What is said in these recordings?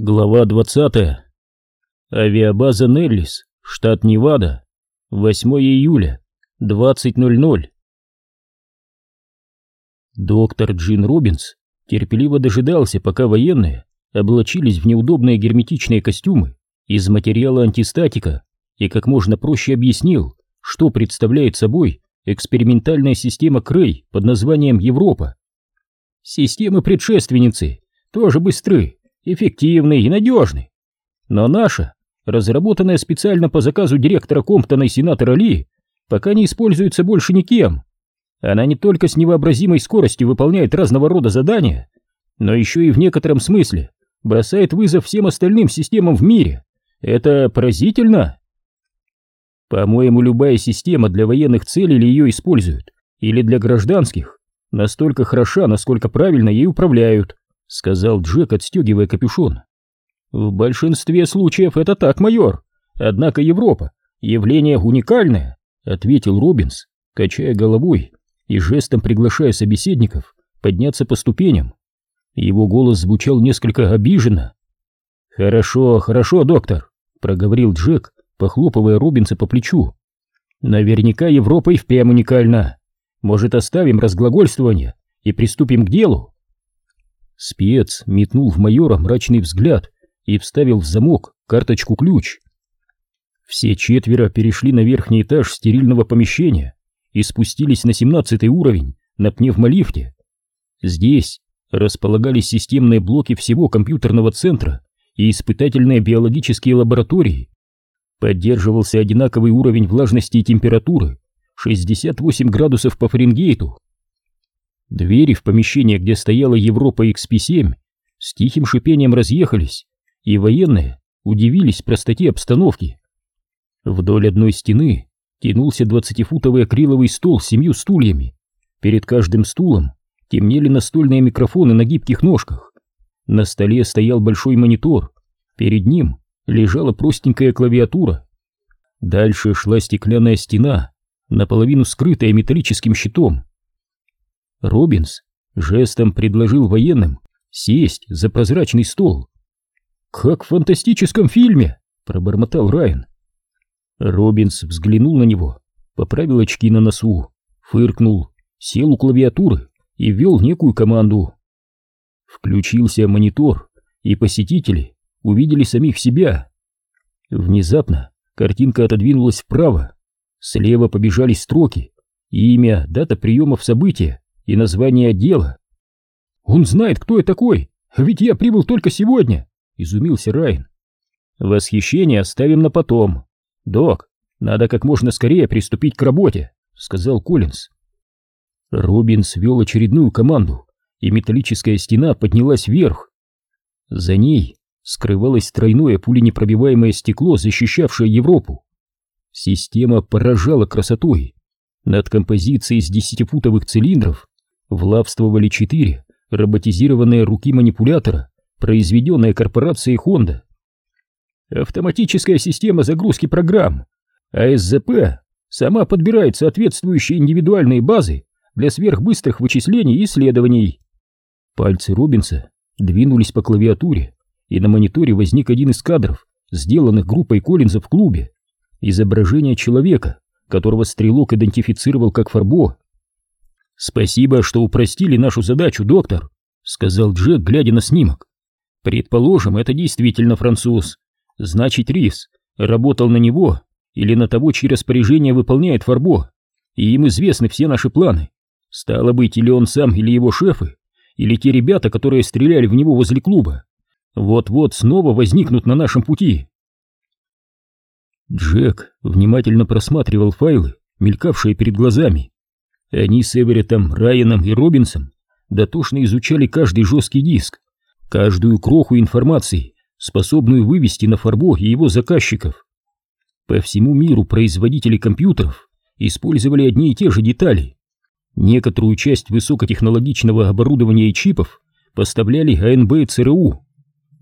Глава 20. Авиабаза Неллис, штат Невада. 8 июля, 20.00. Доктор Джин Робинс терпеливо дожидался, пока военные облачились в неудобные герметичные костюмы из материала антистатика и как можно проще объяснил, что представляет собой экспериментальная система Крей под названием Европа. Системы предшественницы тоже быстры, эффективный и надежный. Но наша, разработанная специально по заказу директора Комптона и сенатора Ли, пока не используется больше никем. Она не только с невообразимой скоростью выполняет разного рода задания, но еще и в некотором смысле бросает вызов всем остальным системам в мире. Это поразительно. По-моему, любая система для военных целей ли ее используют, или для гражданских, настолько хороша, насколько правильно ей управляют сказал Джек, отстегивая капюшон. В большинстве случаев это так, майор. Однако Европа — явление уникальное, ответил Робинс, качая головой и жестом приглашая собеседников подняться по ступеням. Его голос звучал несколько обиженно. «Хорошо, хорошо, доктор», — проговорил Джек, похлопывая Робинса по плечу. «Наверняка Европа и впрямь уникальна. Может, оставим разглагольствование и приступим к делу?» Спец метнул в майора мрачный взгляд и вставил в замок карточку-ключ. Все четверо перешли на верхний этаж стерильного помещения и спустились на семнадцатый уровень на пневмолифте. Здесь располагались системные блоки всего компьютерного центра и испытательные биологические лаборатории. Поддерживался одинаковый уровень влажности и температуры 68 градусов по Фаренгейту. Двери в помещение, где стояла Европа XP-7, с тихим шипением разъехались, и военные удивились простоте обстановки. Вдоль одной стены тянулся двадцатифутовый акриловый стол с семью стульями. Перед каждым стулом темнели настольные микрофоны на гибких ножках. На столе стоял большой монитор, перед ним лежала простенькая клавиатура. Дальше шла стеклянная стена, наполовину скрытая металлическим щитом. Робинс жестом предложил военным сесть за прозрачный стол. «Как в фантастическом фильме!» — пробормотал Райан. Робинс взглянул на него, поправил очки на носу, фыркнул, сел у клавиатуры и ввел некую команду. Включился монитор, и посетители увидели самих себя. Внезапно картинка отодвинулась вправо, слева побежали строки, имя, дата приемов события и название отдела. «Он знает, кто я такой, ведь я прибыл только сегодня», — изумился Райан. «Восхищение оставим на потом. Док, надо как можно скорее приступить к работе», — сказал Коллинз. Робинс вел очередную команду, и металлическая стена поднялась вверх. За ней скрывалось тройное пуленепробиваемое стекло, защищавшее Европу. Система поражала красотой. Над композицией из десятифутовых цилиндров влавствовали четыре роботизированные руки манипулятора, произведенные корпорацией Honda. Автоматическая система загрузки программ, АСЗП, сама подбирает соответствующие индивидуальные базы для сверхбыстрых вычислений и исследований. Пальцы Робинса двинулись по клавиатуре, и на мониторе возник один из кадров, сделанных группой Коллинза в клубе. Изображение человека, которого стрелок идентифицировал как Фарбо. «Спасибо, что упростили нашу задачу, доктор», — сказал Джек, глядя на снимок. «Предположим, это действительно француз. Значит, Рис работал на него или на того, чьи распоряжение выполняет Фарбо, и им известны все наши планы. Стало быть, или он сам, или его шефы, или те ребята, которые стреляли в него возле клуба, вот-вот снова возникнут на нашем пути». Джек внимательно просматривал файлы, мелькавшие перед глазами. Они с Эверетом, Райаном и Робинсом дотошно изучали каждый жесткий диск, каждую кроху информации, способную вывести на Фарбо и его заказчиков. По всему миру производители компьютеров использовали одни и те же детали. Некоторую часть высокотехнологичного оборудования и чипов поставляли АНБ и ЦРУ.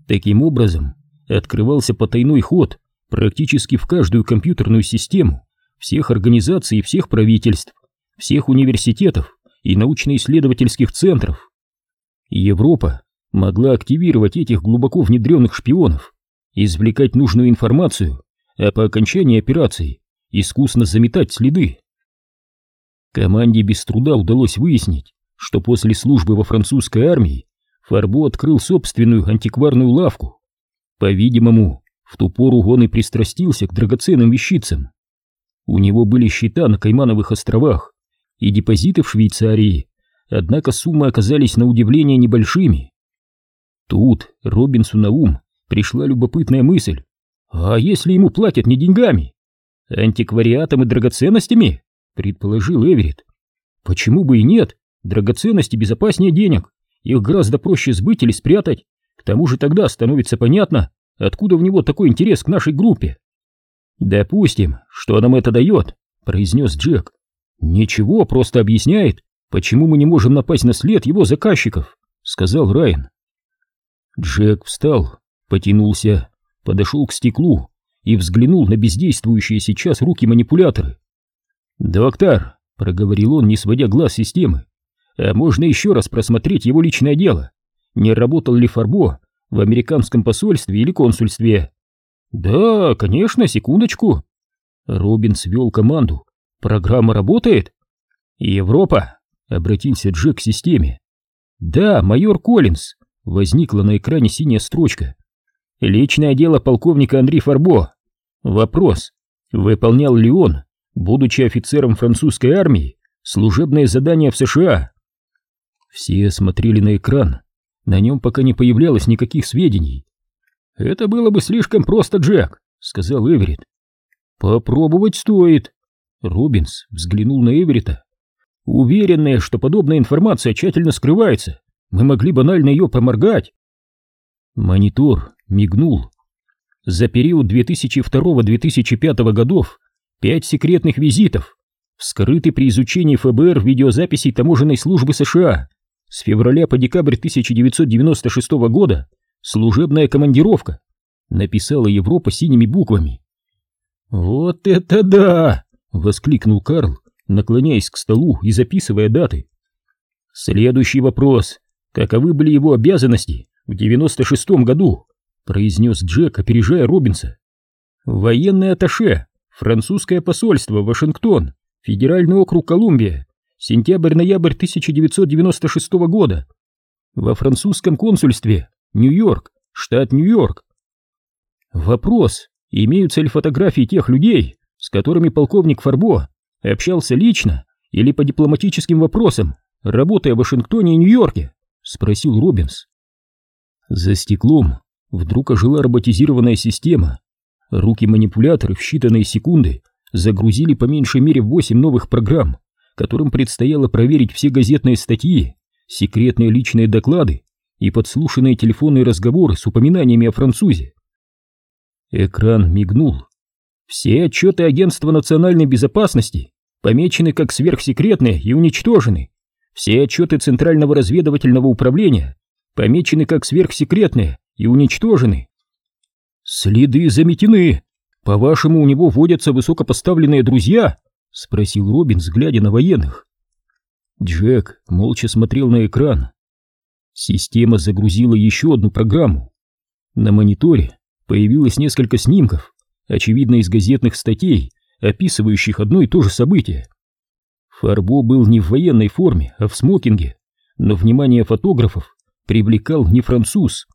Таким образом, открывался потайной ход практически в каждую компьютерную систему всех организаций и всех правительств всех университетов и научно-исследовательских центров. Европа могла активировать этих глубоко внедренных шпионов, извлекать нужную информацию, а по окончании операции искусно заметать следы. Команде без труда удалось выяснить, что после службы во французской армии Фарбо открыл собственную антикварную лавку. По-видимому, в ту пору он и пристрастился к драгоценным вещицам. У него были счета на Каймановых островах и депозиты в Швейцарии, однако суммы оказались на удивление небольшими. Тут Робинсу на ум пришла любопытная мысль. А если ему платят не деньгами? Антиквариатом и драгоценностями? Предположил Эверетт. Почему бы и нет? Драгоценности безопаснее денег. Их гораздо проще сбыть или спрятать. К тому же тогда становится понятно, откуда в него такой интерес к нашей группе. «Допустим, что нам это дает?» — произнес Джек. «Ничего, просто объясняет, почему мы не можем напасть на след его заказчиков», — сказал Райан. Джек встал, потянулся, подошел к стеклу и взглянул на бездействующие сейчас руки-манипуляторы. «Доктор», — проговорил он, не сводя глаз системы, «а можно еще раз просмотреть его личное дело? Не работал ли Фарбо в американском посольстве или консульстве?» «Да, конечно, секундочку». Робин свел команду. «Программа работает?» «Европа», — обратился Джек к системе. «Да, майор Коллинз», — возникла на экране синяя строчка. «Личное дело полковника Андрей Фарбо. Вопрос. Выполнял ли он, будучи офицером французской армии, служебное задание в США?» Все смотрели на экран. На нем пока не появлялось никаких сведений. «Это было бы слишком просто, Джек», — сказал Эверетт. «Попробовать стоит». Робинс взглянул на Эверетта. «Уверенные, что подобная информация тщательно скрывается, мы могли банально ее проморгать». Монитор мигнул. За период 2002-2005 годов пять секретных визитов вскрыты при изучении ФБР видеозаписей таможенной службы США с февраля по декабрь 1996 года служебная командировка, написала Европа синими буквами. «Вот это да!» — воскликнул Карл, наклоняясь к столу и записывая даты. «Следующий вопрос. Каковы были его обязанности в девяносто шестом году?» — произнес Джек, опережая Робинса. «Военный атташе, французское посольство, Вашингтон, Федеральный округ Колумбия, сентябрь-ноябрь 1996 года. Во французском консульстве Нью-Йорк, штат Нью-Йорк. Вопрос, имеются ли фотографии тех людей, с которыми полковник Фарбо общался лично или по дипломатическим вопросам, работая в Вашингтоне и Нью-Йорке? Спросил Робинс. За стеклом вдруг ожила роботизированная система. Руки-манипуляторы в считанные секунды загрузили по меньшей мере восемь новых программ, которым предстояло проверить все газетные статьи, секретные личные доклады и подслушанные телефонные разговоры с упоминаниями о французе. Экран мигнул. Все отчеты Агентства национальной безопасности помечены как сверхсекретные и уничтожены. Все отчеты Центрального разведывательного управления помечены как сверхсекретные и уничтожены. Следы заметены. По-вашему, у него водятся высокопоставленные друзья? Спросил Робин, глядя на военных. Джек молча смотрел на экран. Система загрузила еще одну программу. На мониторе появилось несколько снимков, очевидно из газетных статей, описывающих одно и то же событие. Фарбо был не в военной форме, а в смокинге, но внимание фотографов привлекал не француз.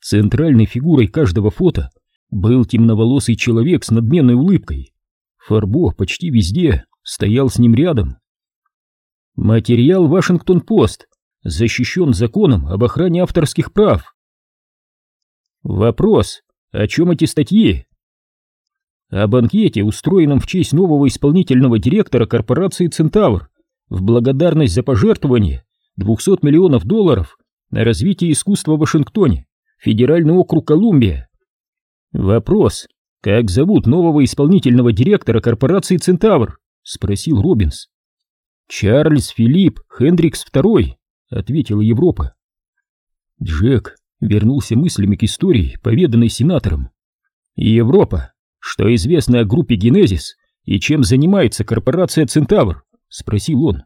Центральной фигурой каждого фото был темноволосый человек с надменной улыбкой. Фарбо почти везде стоял с ним рядом. Материал «Вашингтон-Пост» защищен законом об охране авторских прав. Вопрос, о чем эти статьи? О банкете, устроенном в честь нового исполнительного директора корпорации «Центавр» в благодарность за пожертвование 200 миллионов долларов на развитие искусства в Вашингтоне, Федеральный округ Колумбия. Вопрос, как зовут нового исполнительного директора корпорации «Центавр»? Спросил Робинс. Чарльз Филипп Хендрикс II. — ответила Европа. Джек вернулся мыслями к истории, поведанной сенатором. «Европа, что известно о группе «Генезис» и чем занимается корпорация «Центавр»?» — спросил он.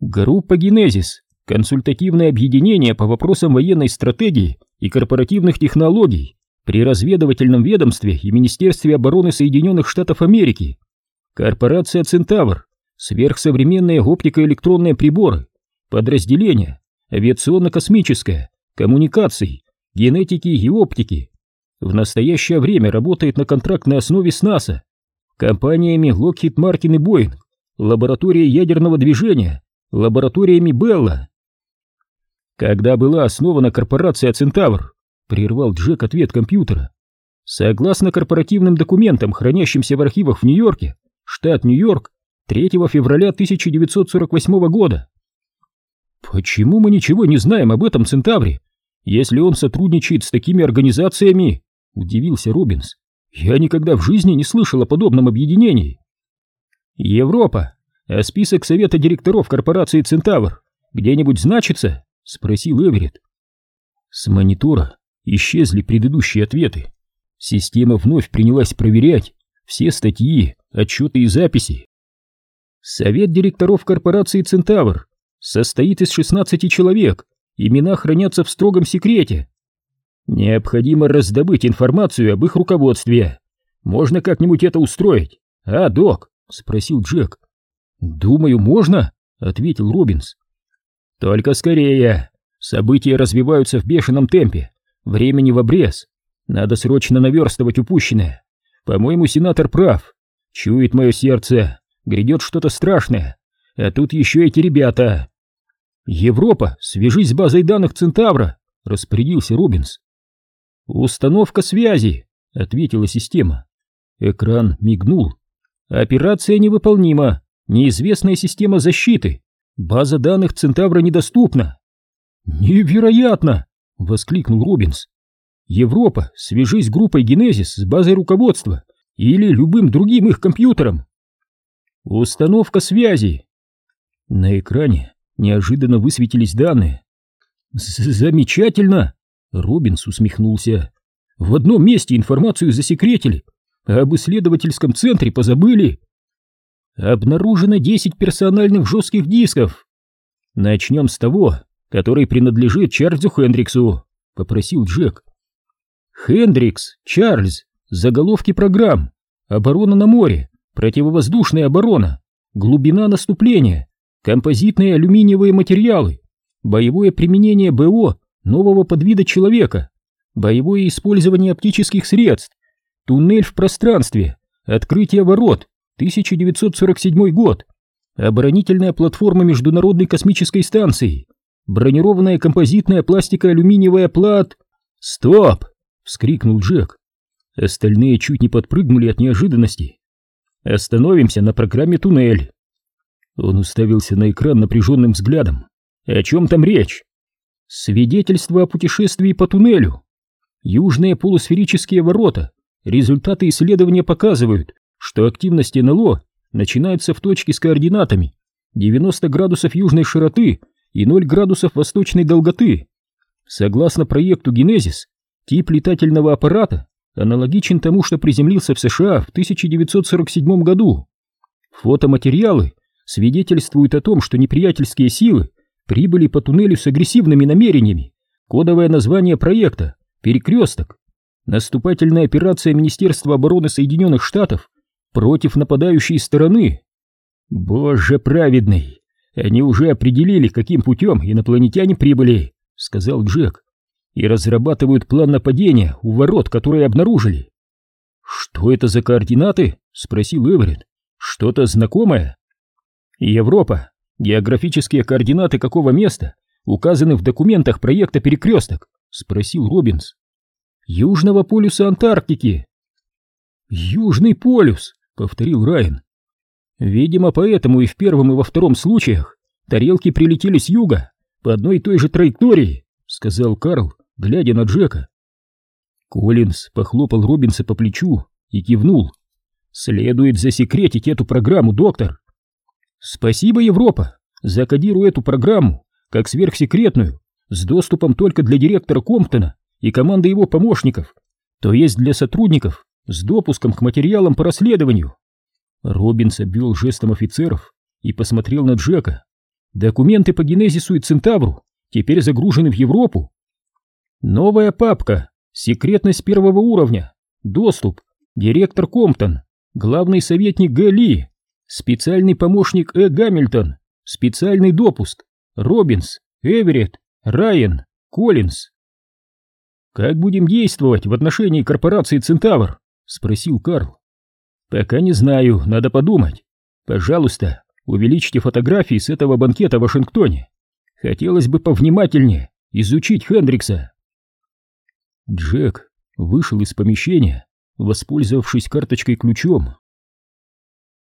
«Группа «Генезис» консультативное объединение по вопросам военной стратегии и корпоративных технологий при разведывательном ведомстве и Министерстве обороны Соединенных Штатов Америки, корпорация «Центавр», сверхсовременные оптико-электронные приборы, подразделения, авиационно-космическое, коммуникаций, генетики и оптики. В настоящее время работает на контрактной основе с НАСА, компаниями Lockheed Martin и Boeing, лабораторией ядерного движения, лабораториями Белла. Когда была основана корпорация «Центавр», прервал Джек ответ компьютера. Согласно корпоративным документам, хранящимся в архивах в Нью-Йорке, штат Нью-Йорк, 3 февраля 1948 года. Почему мы ничего не знаем об этом Центавре, если он сотрудничает с такими организациями? Удивился Робинс. Я никогда в жизни не слышал о подобном объединении. Европа, а список совета директоров корпорации Центавр где-нибудь значится? Спросил Эверетт. С монитора исчезли предыдущие ответы. Система вновь принялась проверять все статьи, отчеты и записи. Совет директоров корпорации «Центавр» состоит из 16 человек, имена хранятся в строгом секрете. Необходимо раздобыть информацию об их руководстве. Можно как-нибудь это устроить? А, док? Спросил Джек. Думаю, можно, ответил Робинс. Только скорее. События развиваются в бешеном темпе. Времени в обрез. Надо срочно наверстывать упущенное. По-моему, сенатор прав. Чует мое сердце. Грядет что-то страшное. А тут еще эти ребята. Европа, свяжись с базой данных Центавра, распорядился Робинс. Установка связи, ответила система. Экран мигнул. Операция невыполнима. Неизвестная система защиты. База данных Центавра недоступна. Невероятно! Воскликнул Робинс. Европа, свяжись с группой Генезис с базой руководства или любым другим их компьютером. Установка связи. На экране неожиданно высветились данные. Замечательно! Робинс усмехнулся. В одном месте информацию засекретили, а об исследовательском центре позабыли. Обнаружено 10 персональных жестких дисков. Начнем с того, который принадлежит Чарльзу Хендриксу, попросил Джек. Хендрикс, Чарльз, заголовки программ, оборона на море, противовоздушная оборона, глубина наступления, композитные алюминиевые материалы, боевое применение БО нового подвида человека, боевое использование оптических средств, туннель в пространстве, открытие ворот, 1947 год, оборонительная платформа Международной космической станции, бронированная композитная пластико-алюминиевая плат... «Стоп!» — вскрикнул Джек. Остальные чуть не подпрыгнули от неожиданности. «Остановимся на программе «Туннель». Он уставился на экран напряженным взглядом. «О чем там речь?» «Свидетельство о путешествии по туннелю. Южные полусферические ворота. Результаты исследования показывают, что активность НЛО начинается в точке с координатами 90 градусов южной широты и 0 градусов восточной долготы. Согласно проекту «Генезис», тип летательного аппарата аналогичен тому, что приземлился в США в 1947 году. Фотоматериалы свидетельствуют о том, что неприятельские силы прибыли по туннелю с агрессивными намерениями. Кодовое название проекта – «Перекресток». Наступательная операция Министерства обороны Соединенных Штатов против нападающей стороны. Боже праведный! Они уже определили, каким путем инопланетяне прибыли, сказал Джек, и разрабатывают план нападения у ворот, которые обнаружили. Что это за координаты? спросил Эверетт. Что-то знакомое? Европа. Географические координаты какого места указаны в документах проекта «Перекресток»? Спросил Робинс. Южного полюса Антарктики. Южный полюс, повторил Райан. Видимо, поэтому и в первом, и во втором случаях тарелки прилетели с юга по одной и той же траектории, сказал Карл, глядя на Джека. Коллинз похлопал Робинса по плечу и кивнул. Следует засекретить эту программу, доктор. Спасибо, Европа. Закодирую эту программу как сверхсекретную, с доступом только для директора Комптона и команды его помощников, то есть для сотрудников с допуском к материалам по расследованию. Робинс обвел жестом офицеров и посмотрел на Джека. Документы по генезису и Центавру теперь загружены в Европу. Новая папка. Секретность первого уровня. Доступ. Директор Комптон. Главный советник Г. Ли. Специальный помощник Э. Гамильтон. Специальный допуск. Робинс. Эверетт. Райан. Коллинз. «Как будем действовать в отношении корпорации «Центавр»?» — спросил Карл. «Пока не знаю, надо подумать. Пожалуйста, увеличьте фотографии с этого банкета в Вашингтоне. Хотелось бы повнимательнее изучить Хендрикса». Джек вышел из помещения, воспользовавшись карточкой-ключом.